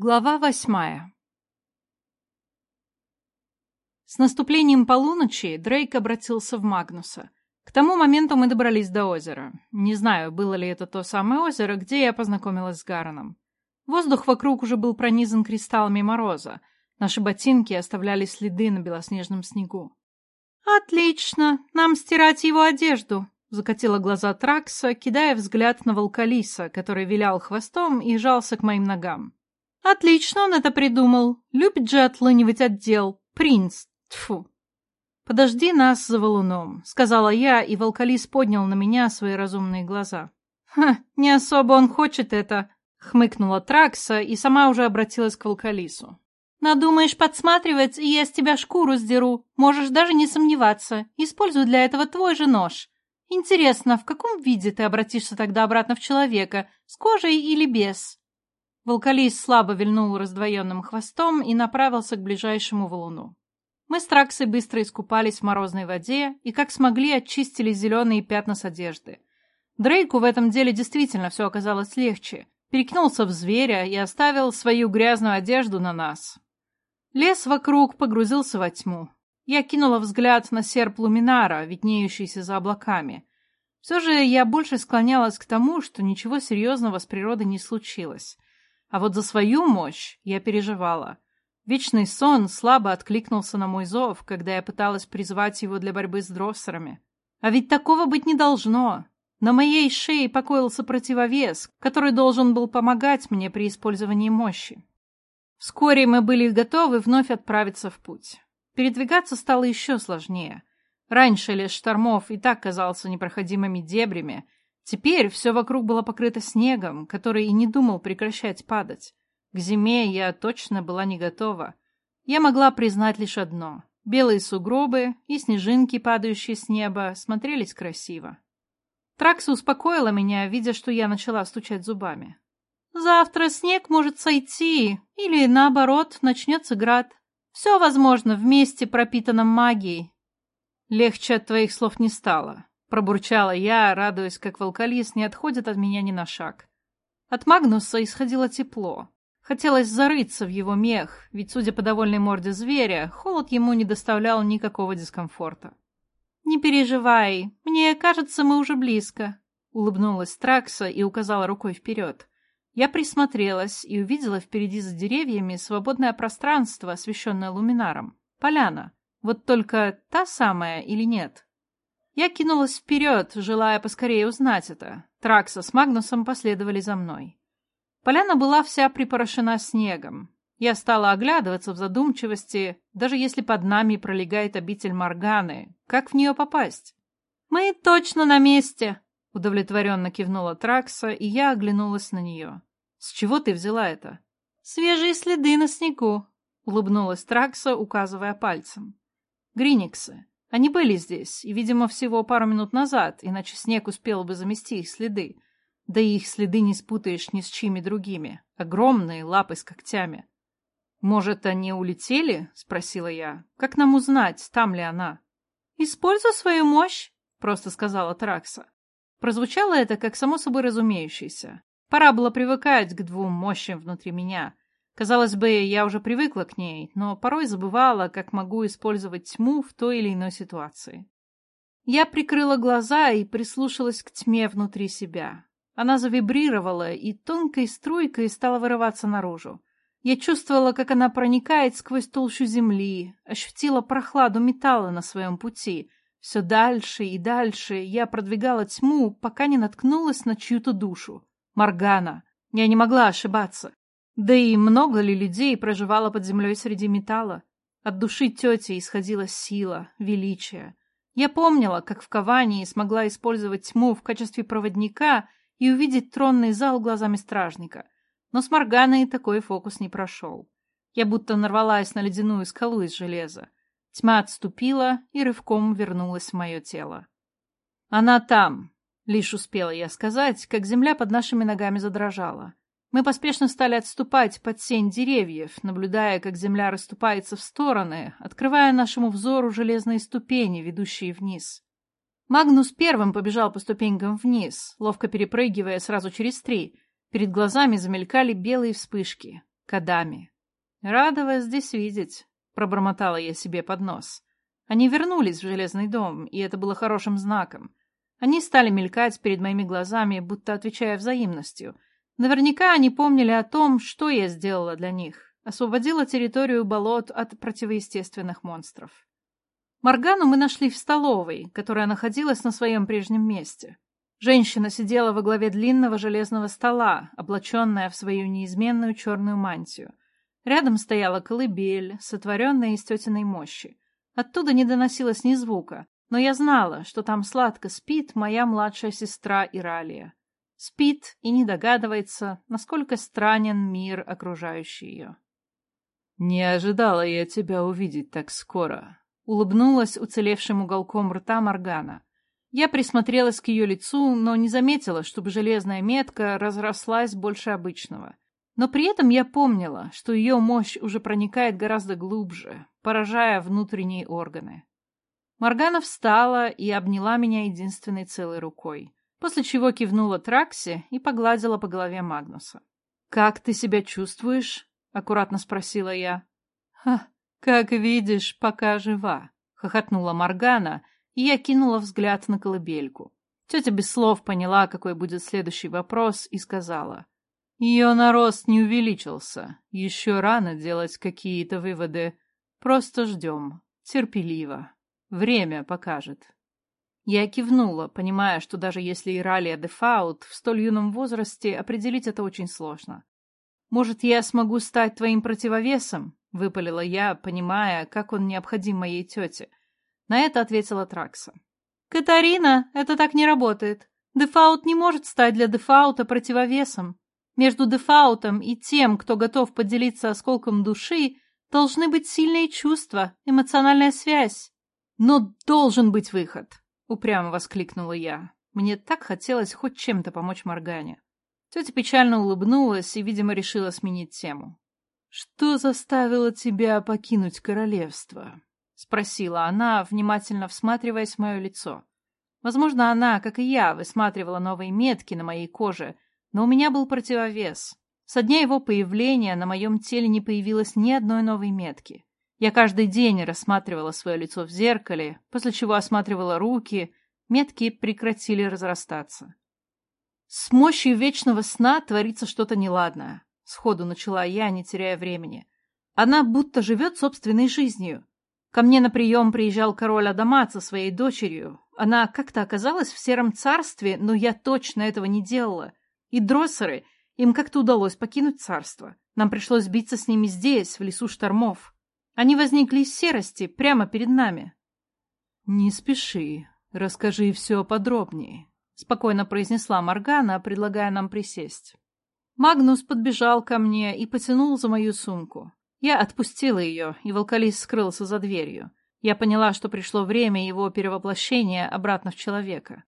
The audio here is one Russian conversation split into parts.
Глава восьмая С наступлением полуночи Дрейк обратился в Магнуса. К тому моменту мы добрались до озера. Не знаю, было ли это то самое озеро, где я познакомилась с Гароном. Воздух вокруг уже был пронизан кристаллами мороза. Наши ботинки оставляли следы на белоснежном снегу. «Отлично! Нам стирать его одежду!» Закатила глаза Тракса, кидая взгляд на волкалиса, который вилял хвостом и жался к моим ногам. Отлично он это придумал. Любит же отлынивать отдел. Принц. Тфу. Подожди нас за валуном, сказала я, и волкалис поднял на меня свои разумные глаза. Ха, не особо он хочет это, хмыкнула Тракса и сама уже обратилась к волкалису. Надумаешь подсматривать, и я с тебя шкуру сдеру. Можешь даже не сомневаться. Использую для этого твой же нож. Интересно, в каком виде ты обратишься тогда обратно в человека? С кожей или без? Волкалис слабо вильнул раздвоенным хвостом и направился к ближайшему валуну. Мы с Траксой быстро искупались в морозной воде и, как смогли, очистили зеленые пятна с одежды. Дрейку в этом деле действительно все оказалось легче. Перекинулся в зверя и оставил свою грязную одежду на нас. Лес вокруг погрузился во тьму. Я кинула взгляд на серп луминара, виднеющийся за облаками. Все же я больше склонялась к тому, что ничего серьезного с природой не случилось. А вот за свою мощь я переживала. Вечный сон слабо откликнулся на мой зов, когда я пыталась призвать его для борьбы с дроссерами. А ведь такого быть не должно. На моей шее покоился противовес, который должен был помогать мне при использовании мощи. Вскоре мы были готовы вновь отправиться в путь. Передвигаться стало еще сложнее. Раньше лес штормов и так казался непроходимыми дебрями, Теперь все вокруг было покрыто снегом, который и не думал прекращать падать. К зиме я точно была не готова. Я могла признать лишь одно. Белые сугробы и снежинки, падающие с неба, смотрелись красиво. Тракса успокоила меня, видя, что я начала стучать зубами. «Завтра снег может сойти, или, наоборот, начнется град. Все возможно в месте, пропитанном магией». Легче от твоих слов не стало. Пробурчала я, радуясь, как волкалис не отходит от меня ни на шаг. От Магнуса исходило тепло. Хотелось зарыться в его мех, ведь, судя по довольной морде зверя, холод ему не доставлял никакого дискомфорта. «Не переживай, мне кажется, мы уже близко», — улыбнулась Тракса и указала рукой вперед. Я присмотрелась и увидела впереди за деревьями свободное пространство, освещенное луминаром. Поляна. Вот только та самая или нет? Я кинулась вперед, желая поскорее узнать это. Тракса с Магнусом последовали за мной. Поляна была вся припорошена снегом. Я стала оглядываться в задумчивости, даже если под нами пролегает обитель Морганы. Как в нее попасть? «Мы точно на месте!» — удовлетворенно кивнула Тракса, и я оглянулась на нее. «С чего ты взяла это?» «Свежие следы на снегу», — улыбнулась Тракса, указывая пальцем. «Гриниксы. Они были здесь, и, видимо, всего пару минут назад, иначе снег успел бы замести их следы. Да и их следы не спутаешь ни с чьими другими. Огромные лапы с когтями. «Может, они улетели?» — спросила я. «Как нам узнать, там ли она?» «Используй свою мощь», — просто сказала Тракса. Прозвучало это как само собой разумеющееся. Пора было привыкать к двум мощам внутри меня — Казалось бы, я уже привыкла к ней, но порой забывала, как могу использовать тьму в той или иной ситуации. Я прикрыла глаза и прислушалась к тьме внутри себя. Она завибрировала и тонкой струйкой стала вырываться наружу. Я чувствовала, как она проникает сквозь толщу земли, ощутила прохладу металла на своем пути. Все дальше и дальше я продвигала тьму, пока не наткнулась на чью-то душу. Моргана. Я не могла ошибаться. Да и много ли людей проживало под землей среди металла? От души тети исходила сила, величие. Я помнила, как в Кавании смогла использовать тьму в качестве проводника и увидеть тронный зал глазами стражника. Но с Морганой такой фокус не прошел. Я будто нарвалась на ледяную скалу из железа. Тьма отступила и рывком вернулась в мое тело. «Она там!» — лишь успела я сказать, как земля под нашими ногами задрожала. Мы поспешно стали отступать под сень деревьев, наблюдая, как земля расступается в стороны, открывая нашему взору железные ступени, ведущие вниз. Магнус первым побежал по ступенькам вниз, ловко перепрыгивая сразу через три. Перед глазами замелькали белые вспышки. Кадами. «Рада вас здесь видеть», — пробормотала я себе под нос. Они вернулись в Железный дом, и это было хорошим знаком. Они стали мелькать перед моими глазами, будто отвечая взаимностью. Наверняка они помнили о том, что я сделала для них. Освободила территорию болот от противоестественных монстров. Моргану мы нашли в столовой, которая находилась на своем прежнем месте. Женщина сидела во главе длинного железного стола, облаченная в свою неизменную черную мантию. Рядом стояла колыбель, сотворенная из тетиной мощи. Оттуда не доносилось ни звука, но я знала, что там сладко спит моя младшая сестра Иралия. Спит и не догадывается, насколько странен мир, окружающий ее. «Не ожидала я тебя увидеть так скоро», — улыбнулась уцелевшим уголком рта Моргана. Я присмотрелась к ее лицу, но не заметила, чтобы железная метка разрослась больше обычного. Но при этом я помнила, что ее мощь уже проникает гораздо глубже, поражая внутренние органы. Моргана встала и обняла меня единственной целой рукой, после чего кивнула Тракси и погладила по голове Магнуса. «Как ты себя чувствуешь?» — аккуратно спросила я. «Ха, как видишь, пока жива», — хохотнула Моргана, и я кинула взгляд на колыбельку. Тетя без слов поняла, какой будет следующий вопрос, и сказала. «Ее нарост не увеличился. Еще рано делать какие-то выводы. Просто ждем. Терпеливо». Время покажет. Я кивнула, понимая, что даже если Иралия Дефаут в столь юном возрасте, определить это очень сложно. «Может, я смогу стать твоим противовесом?» — выпалила я, понимая, как он необходим моей тете. На это ответила Тракса. «Катарина, это так не работает. Дефаут не может стать для Дефаута противовесом. Между Дефаутом и тем, кто готов поделиться осколком души, должны быть сильные чувства, эмоциональная связь. «Но должен быть выход!» — упрямо воскликнула я. Мне так хотелось хоть чем-то помочь Моргане. Тетя печально улыбнулась и, видимо, решила сменить тему. «Что заставило тебя покинуть королевство?» — спросила она, внимательно всматриваясь в мое лицо. Возможно, она, как и я, высматривала новые метки на моей коже, но у меня был противовес. Со дня его появления на моем теле не появилось ни одной новой метки. Я каждый день рассматривала свое лицо в зеркале, после чего осматривала руки, метки прекратили разрастаться. С мощью вечного сна творится что-то неладное. Сходу начала я, не теряя времени. Она будто живет собственной жизнью. Ко мне на прием приезжал король Адамат со своей дочерью. Она как-то оказалась в сером царстве, но я точно этого не делала. И дроссеры, им как-то удалось покинуть царство. Нам пришлось биться с ними здесь, в лесу штормов. Они возникли из серости прямо перед нами. «Не спеши, расскажи все подробнее», — спокойно произнесла Моргана, предлагая нам присесть. Магнус подбежал ко мне и потянул за мою сумку. Я отпустила ее, и волкалист скрылся за дверью. Я поняла, что пришло время его перевоплощения обратно в человека.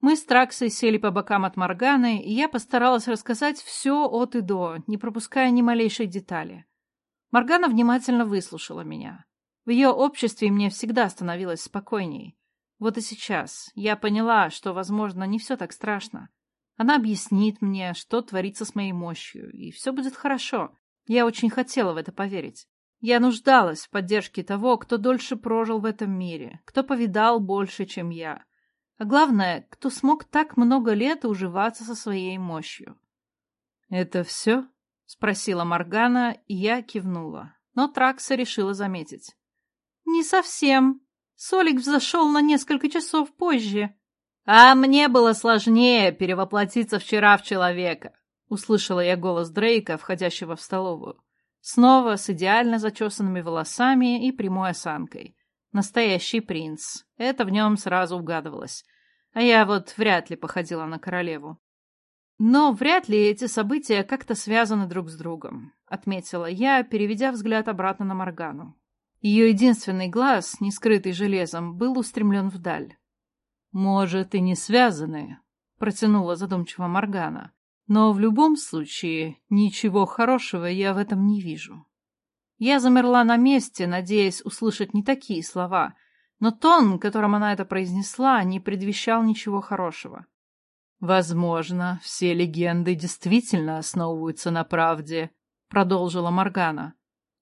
Мы с Траксой сели по бокам от Морганы, и я постаралась рассказать все от и до, не пропуская ни малейшей детали. Моргана внимательно выслушала меня. В ее обществе мне всегда становилось спокойней. Вот и сейчас я поняла, что, возможно, не все так страшно. Она объяснит мне, что творится с моей мощью, и все будет хорошо. Я очень хотела в это поверить. Я нуждалась в поддержке того, кто дольше прожил в этом мире, кто повидал больше, чем я. А главное, кто смог так много лет уживаться со своей мощью. «Это все?» — спросила Моргана, и я кивнула. Но Тракса решила заметить. «Не совсем. Солик взошел на несколько часов позже». «А мне было сложнее перевоплотиться вчера в человека», — услышала я голос Дрейка, входящего в столовую. Снова с идеально зачесанными волосами и прямой осанкой. Настоящий принц. Это в нем сразу угадывалось. А я вот вряд ли походила на королеву. Но вряд ли эти события как-то связаны друг с другом, отметила я, переведя взгляд обратно на Моргану. Ее единственный глаз, не скрытый железом, был устремлен вдаль. «Может, и не связаны», — протянула задумчиво Моргана. «Но в любом случае ничего хорошего я в этом не вижу». Я замерла на месте, надеясь услышать не такие слова, но тон, которым она это произнесла, не предвещал ничего хорошего. Возможно, все легенды действительно основываются на правде, продолжила Моргана.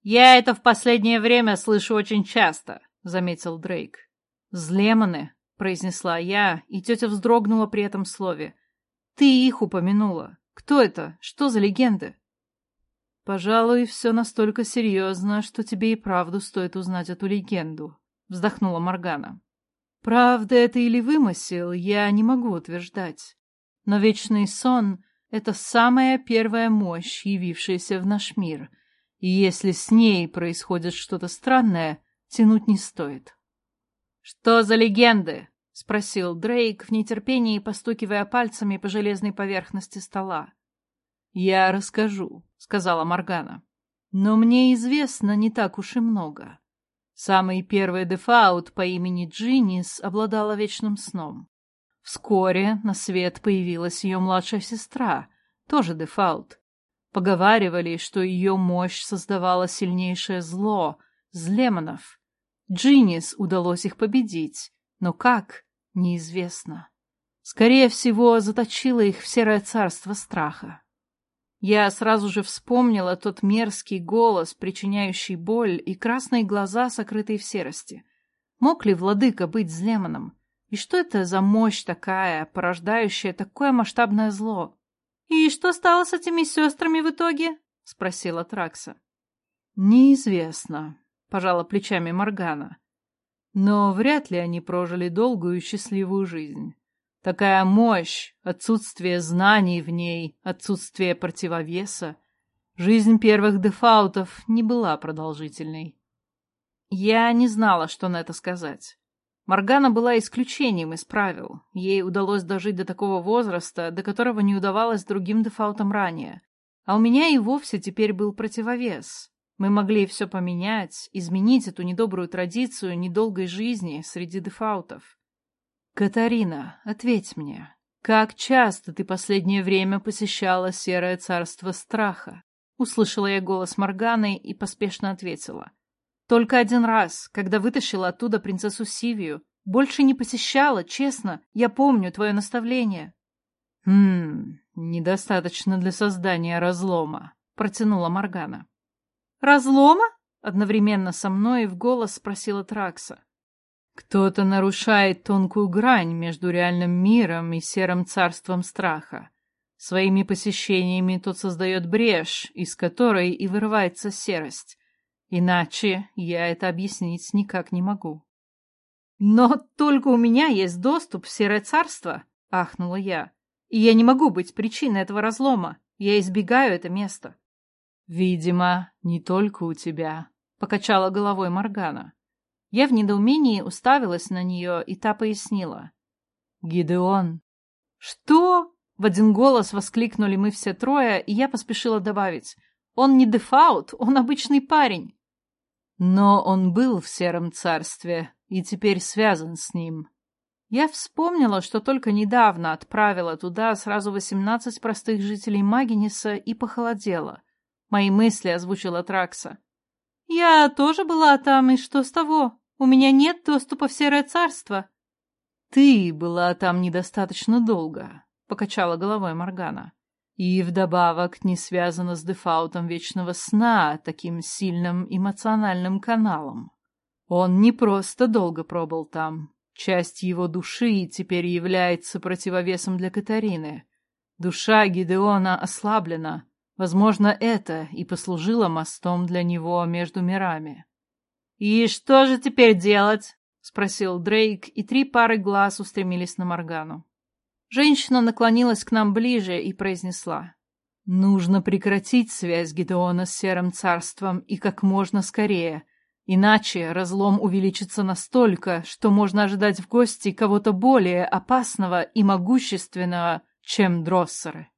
«Я это в последнее время слышу очень часто», — заметил Дрейк. «Злеманы», — произнесла я, и тетя вздрогнула при этом слове. «Ты их упомянула. Кто это? Что за легенды?» «Пожалуй, все настолько серьезно, что тебе и правду стоит узнать эту легенду», — вздохнула Моргана. «Правда это или вымысел, я не могу утверждать. Но вечный сон — это самая первая мощь, явившаяся в наш мир, и если с ней происходит что-то странное, тянуть не стоит. «Что за легенды?» — спросил Дрейк в нетерпении, постукивая пальцами по железной поверхности стола. «Я расскажу», — сказала Моргана. «Но мне известно не так уж и много. Самый первый дефаут по имени Джинис обладала вечным сном. Вскоре на свет появилась ее младшая сестра, тоже дефаут. Поговаривали, что ее мощь создавала сильнейшее зло, злемонов. Джинис удалось их победить, но как, неизвестно. Скорее всего, заточила их в серое царство страха. Я сразу же вспомнила тот мерзкий голос, причиняющий боль, и красные глаза, сокрытые в серости. Мог ли владыка быть злемоном? И что это за мощь такая, порождающая такое масштабное зло? «И что стало с этими сестрами в итоге?» — спросила Тракса. «Неизвестно», — пожала плечами Моргана. «Но вряд ли они прожили долгую и счастливую жизнь. Такая мощь, отсутствие знаний в ней, отсутствие противовеса. Жизнь первых дефаутов не была продолжительной». Я не знала, что на это сказать. Моргана была исключением из правил. Ей удалось дожить до такого возраста, до которого не удавалось другим дефаутам ранее. А у меня и вовсе теперь был противовес. Мы могли все поменять, изменить эту недобрую традицию недолгой жизни среди дефаутов. «Катарина, ответь мне, как часто ты последнее время посещала Серое Царство Страха?» Услышала я голос Морганы и поспешно ответила. Только один раз, когда вытащила оттуда принцессу Сивию. Больше не посещала, честно. Я помню твое наставление. Хм, недостаточно для создания разлома, протянула Моргана. Разлома? Одновременно со мной в голос спросила Тракса. Кто-то нарушает тонкую грань между реальным миром и серым царством страха. Своими посещениями тот создает брешь, из которой и вырывается серость. Иначе я это объяснить никак не могу. «Но только у меня есть доступ в Серое Царство», — ахнула я. «И я не могу быть причиной этого разлома. Я избегаю это место». «Видимо, не только у тебя», — покачала головой Моргана. Я в недоумении уставилась на нее, и та пояснила. «Гидеон». «Что?» — в один голос воскликнули мы все трое, и я поспешила добавить. «Он не дефаут, он обычный парень». Но он был в Сером Царстве и теперь связан с ним. Я вспомнила, что только недавно отправила туда сразу восемнадцать простых жителей Магиниса и похолодела. Мои мысли озвучила Тракса. «Я тоже была там, и что с того? У меня нет доступа в Серое Царство». «Ты была там недостаточно долго», — покачала головой Моргана. И вдобавок не связано с дефаутом вечного сна, таким сильным эмоциональным каналом. Он не просто долго пробыл там. Часть его души теперь является противовесом для Катарины. Душа Гидеона ослаблена. Возможно, это и послужило мостом для него между мирами. «И что же теперь делать?» — спросил Дрейк, и три пары глаз устремились на Моргану. Женщина наклонилась к нам ближе и произнесла. «Нужно прекратить связь Гедеона с Серым Царством и как можно скорее, иначе разлом увеличится настолько, что можно ожидать в гости кого-то более опасного и могущественного, чем дроссеры».